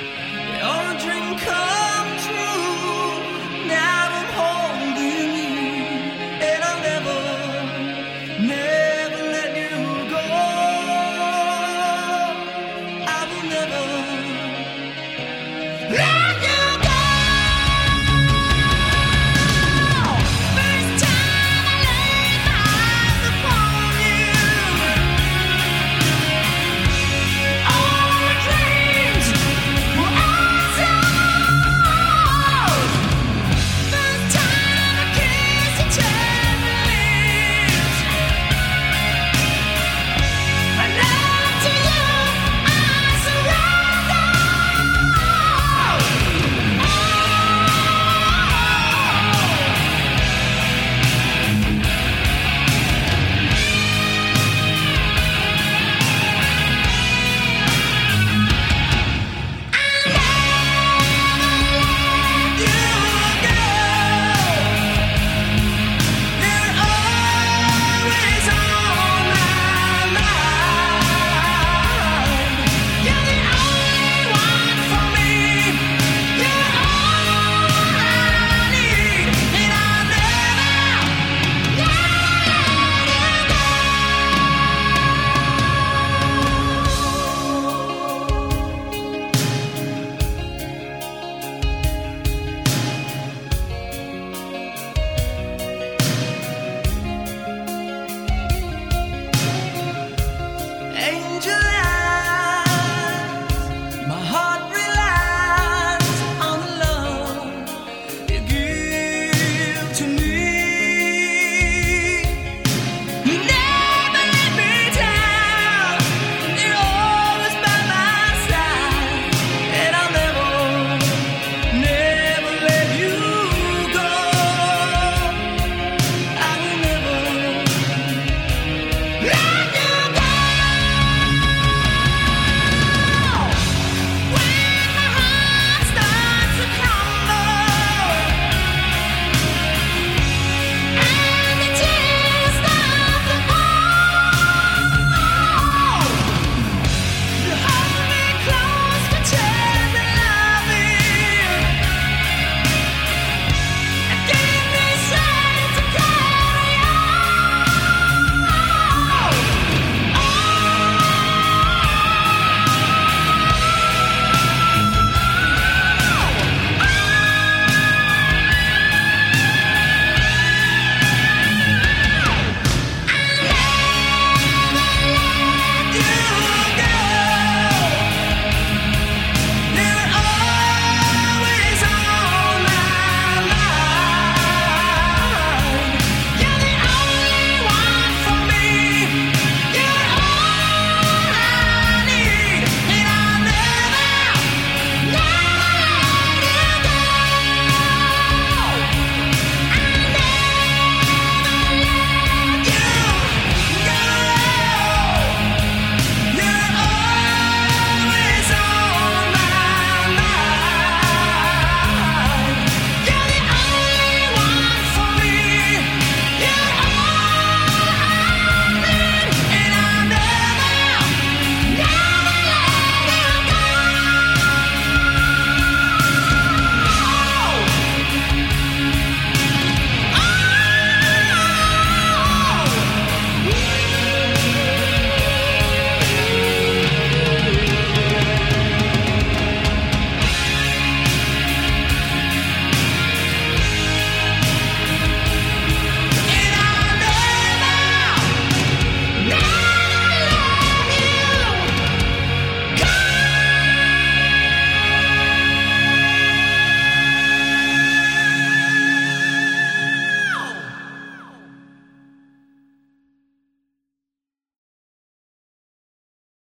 They all drink coffee.